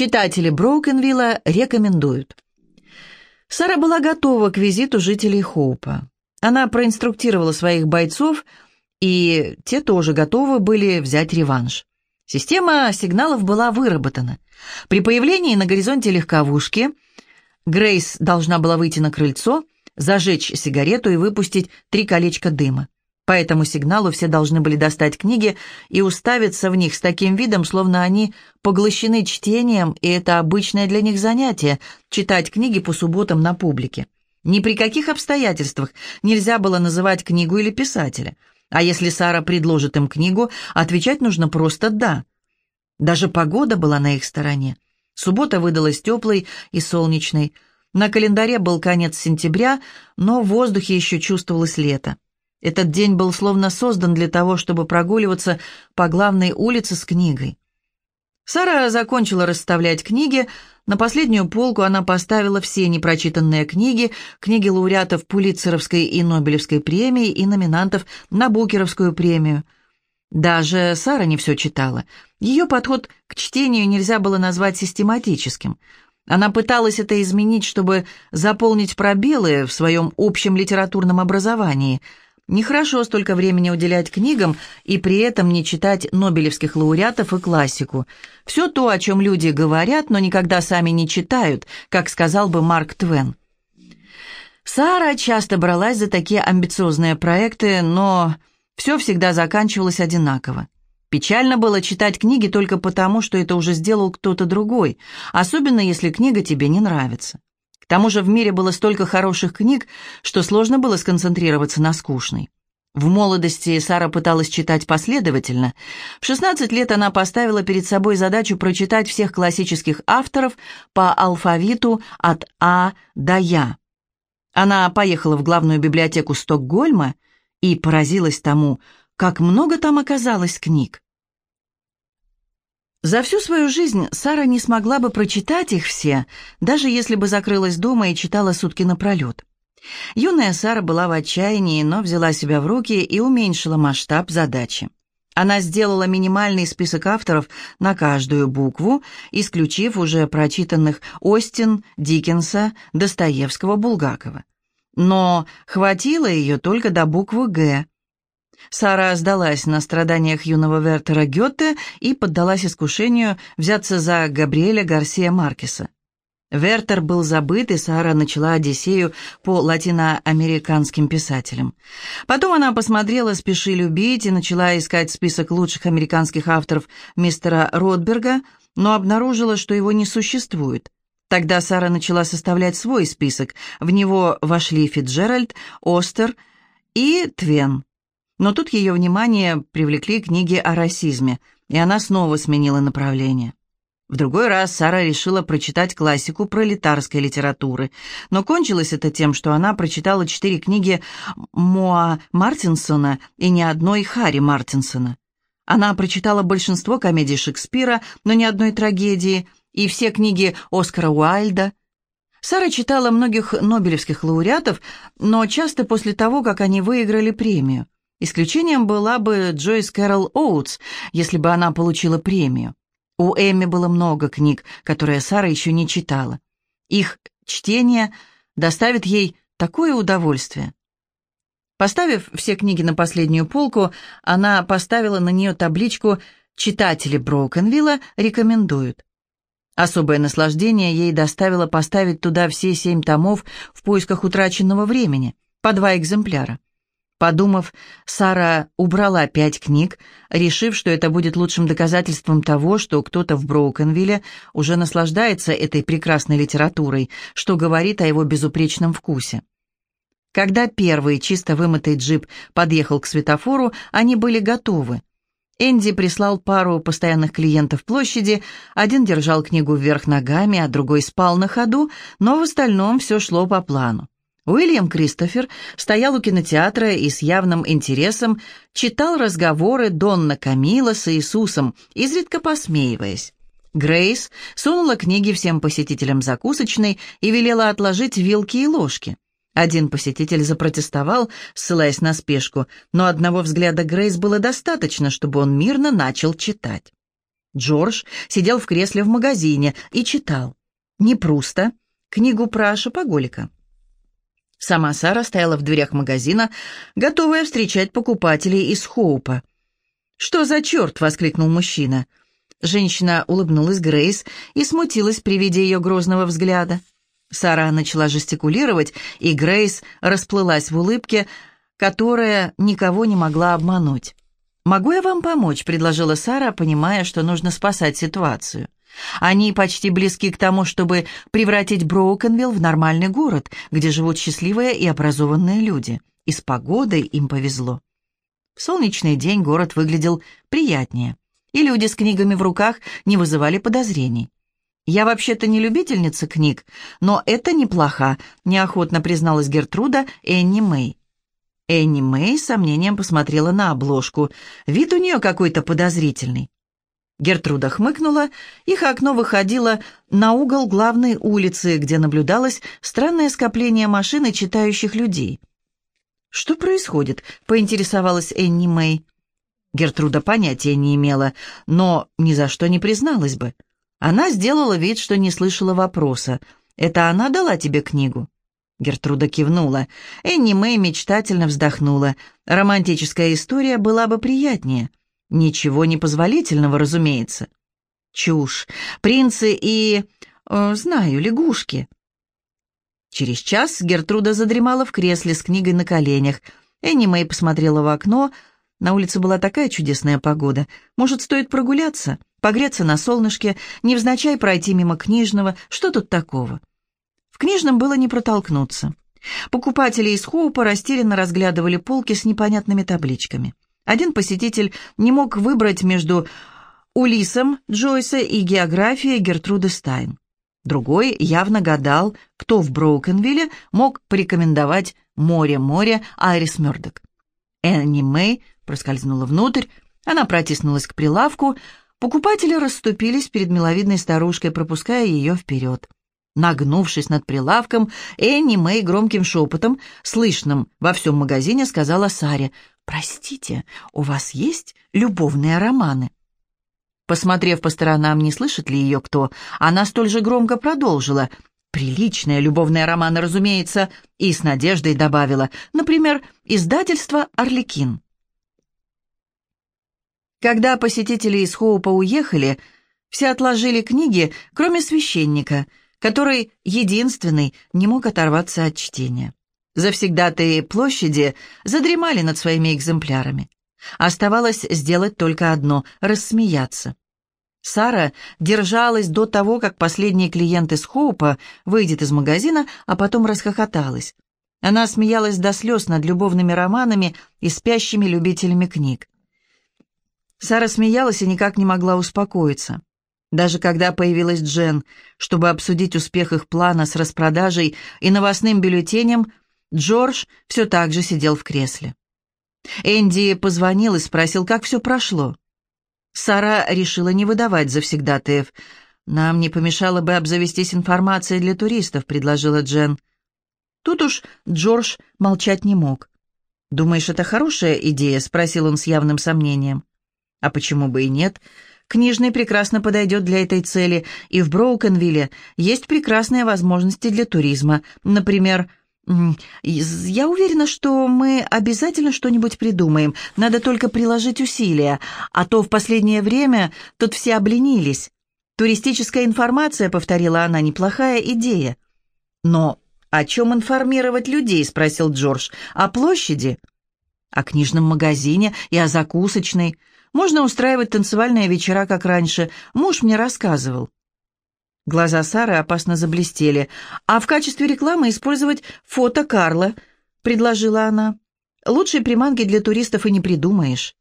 Читатели Броукенвилла рекомендуют. Сара была готова к визиту жителей Хоупа. Она проинструктировала своих бойцов, и те тоже готовы были взять реванш. Система сигналов была выработана. При появлении на горизонте легковушки Грейс должна была выйти на крыльцо, зажечь сигарету и выпустить три колечка дыма. По этому сигналу все должны были достать книги и уставиться в них с таким видом, словно они поглощены чтением, и это обычное для них занятие – читать книги по субботам на публике. Ни при каких обстоятельствах нельзя было называть книгу или писателя. А если Сара предложит им книгу, отвечать нужно просто «да». Даже погода была на их стороне. Суббота выдалась теплой и солнечной. На календаре был конец сентября, но в воздухе еще чувствовалось лето. Этот день был словно создан для того, чтобы прогуливаться по главной улице с книгой. Сара закончила расставлять книги. На последнюю полку она поставила все непрочитанные книги, книги лауреатов Пулитцеровской и Нобелевской премии и номинантов на Букеровскую премию. Даже Сара не все читала. Ее подход к чтению нельзя было назвать систематическим. Она пыталась это изменить, чтобы заполнить пробелы в своем общем литературном образовании – Нехорошо столько времени уделять книгам и при этом не читать нобелевских лауреатов и классику. Все то, о чем люди говорят, но никогда сами не читают, как сказал бы Марк Твен. Сара часто бралась за такие амбициозные проекты, но все всегда заканчивалось одинаково. Печально было читать книги только потому, что это уже сделал кто-то другой, особенно если книга тебе не нравится тому же в мире было столько хороших книг, что сложно было сконцентрироваться на скучной. В молодости Сара пыталась читать последовательно. В 16 лет она поставила перед собой задачу прочитать всех классических авторов по алфавиту от А до Я. Она поехала в главную библиотеку Стокгольма и поразилась тому, как много там оказалось книг. За всю свою жизнь Сара не смогла бы прочитать их все, даже если бы закрылась дома и читала сутки напролет. Юная Сара была в отчаянии, но взяла себя в руки и уменьшила масштаб задачи. Она сделала минимальный список авторов на каждую букву, исключив уже прочитанных Остин, Диккенса, Достоевского, Булгакова. Но хватило ее только до буквы «Г», Сара сдалась на страданиях юного Вертера Гёте и поддалась искушению взяться за Габриэля Гарсия Маркеса. Вертер был забыт, и Сара начала Одиссею по латиноамериканским писателям. Потом она посмотрела «Спеши любить» и начала искать список лучших американских авторов мистера Ротберга, но обнаружила, что его не существует. Тогда Сара начала составлять свой список. В него вошли Фитджеральд, Остер и Твен. Но тут ее внимание привлекли книги о расизме, и она снова сменила направление. В другой раз Сара решила прочитать классику пролетарской литературы, но кончилось это тем, что она прочитала четыре книги Моа Мартинсона и ни одной Харри Мартинсона. Она прочитала большинство комедий Шекспира, но ни одной трагедии, и все книги Оскара Уайльда. Сара читала многих нобелевских лауреатов, но часто после того, как они выиграли премию. Исключением была бы Джойс Кэрол Оутс, если бы она получила премию. У Эми было много книг, которые Сара еще не читала. Их чтение доставит ей такое удовольствие. Поставив все книги на последнюю полку, она поставила на нее табличку «Читатели Броукенвилла рекомендуют». Особое наслаждение ей доставило поставить туда все семь томов в поисках утраченного времени, по два экземпляра. Подумав, Сара убрала пять книг, решив, что это будет лучшим доказательством того, что кто-то в Броукенвилле уже наслаждается этой прекрасной литературой, что говорит о его безупречном вкусе. Когда первый чисто вымытый джип подъехал к светофору, они были готовы. Энди прислал пару постоянных клиентов площади, один держал книгу вверх ногами, а другой спал на ходу, но в остальном все шло по плану. Уильям Кристофер стоял у кинотеатра и с явным интересом читал разговоры Донна Камила с Иисусом, изредка посмеиваясь. Грейс сунула книги всем посетителям закусочной и велела отложить вилки и ложки. Один посетитель запротестовал, ссылаясь на спешку, но одного взгляда Грейс было достаточно, чтобы он мирно начал читать. Джордж сидел в кресле в магазине и читал. Не просто книгу про шопоголика. Сама Сара стояла в дверях магазина, готовая встречать покупателей из Хоупа. «Что за черт?» — воскликнул мужчина. Женщина улыбнулась Грейс и смутилась при виде ее грозного взгляда. Сара начала жестикулировать, и Грейс расплылась в улыбке, которая никого не могла обмануть. «Могу я вам помочь?» — предложила Сара, понимая, что нужно спасать ситуацию. Они почти близки к тому, чтобы превратить Броукенвилл в нормальный город, где живут счастливые и образованные люди. И с погодой им повезло. В солнечный день город выглядел приятнее, и люди с книгами в руках не вызывали подозрений. «Я вообще-то не любительница книг, но это неплохо», — неохотно призналась Гертруда Энни Мэй. Энни Мэй с сомнением посмотрела на обложку. Вид у нее какой-то подозрительный. Гертруда хмыкнула, их окно выходило на угол главной улицы, где наблюдалось странное скопление машин и читающих людей. «Что происходит?» — поинтересовалась Энни Мэй. Гертруда понятия не имела, но ни за что не призналась бы. Она сделала вид, что не слышала вопроса. «Это она дала тебе книгу?» Гертруда кивнула. Энни Мэй мечтательно вздохнула. Романтическая история была бы приятнее. Ничего непозволительного, разумеется. Чушь. Принцы и... Э, знаю, лягушки. Через час Гертруда задремала в кресле с книгой на коленях. Энни Мэй посмотрела в окно. На улице была такая чудесная погода. Может, стоит прогуляться, погреться на солнышке, невзначай пройти мимо книжного. Что тут такого? книжном было не протолкнуться. Покупатели из Хоупа растерянно разглядывали полки с непонятными табличками. Один посетитель не мог выбрать между Улисом Джойса и географией Гертруды Стайн. Другой явно гадал, кто в Броукенвилле мог порекомендовать «Море-море» Айрис Мёрдок. Энни Мэй проскользнула внутрь, она протиснулась к прилавку, покупатели расступились перед миловидной старушкой, пропуская ее вперед. Нагнувшись над прилавком, Энни Мэй громким шепотом, слышным во всем магазине, сказала Саре, «Простите, у вас есть любовные романы?» Посмотрев по сторонам, не слышит ли ее кто, она столь же громко продолжила, «Приличные любовные романы, разумеется», и с надеждой добавила, например, издательство «Орликин». Когда посетители из Хоупа уехали, все отложили книги, кроме священника — который единственный не мог оторваться от чтения. Завсегдатые площади задремали над своими экземплярами. Оставалось сделать только одно — рассмеяться. Сара держалась до того, как последний клиент из Хоупа выйдет из магазина, а потом расхохоталась. Она смеялась до слез над любовными романами и спящими любителями книг. Сара смеялась и никак не могла успокоиться. Даже когда появилась Джен, чтобы обсудить успех их плана с распродажей и новостным бюллетенем, Джордж все так же сидел в кресле. Энди позвонил и спросил, как все прошло. Сара решила не выдавать завсегдатаев. «Нам не помешало бы обзавестись информацией для туристов», — предложила Джен. Тут уж Джордж молчать не мог. «Думаешь, это хорошая идея?» — спросил он с явным сомнением. «А почему бы и нет?» Книжный прекрасно подойдет для этой цели, и в Броукенвилле есть прекрасные возможности для туризма. Например, я уверена, что мы обязательно что-нибудь придумаем. Надо только приложить усилия, а то в последнее время тут все обленились. Туристическая информация, повторила она, неплохая идея. Но о чем информировать людей, спросил Джордж. О площади? О книжном магазине и о закусочной. Можно устраивать танцевальные вечера, как раньше. Муж мне рассказывал». Глаза Сары опасно заблестели. «А в качестве рекламы использовать фото Карла», — предложила она. «Лучшей приманки для туристов и не придумаешь».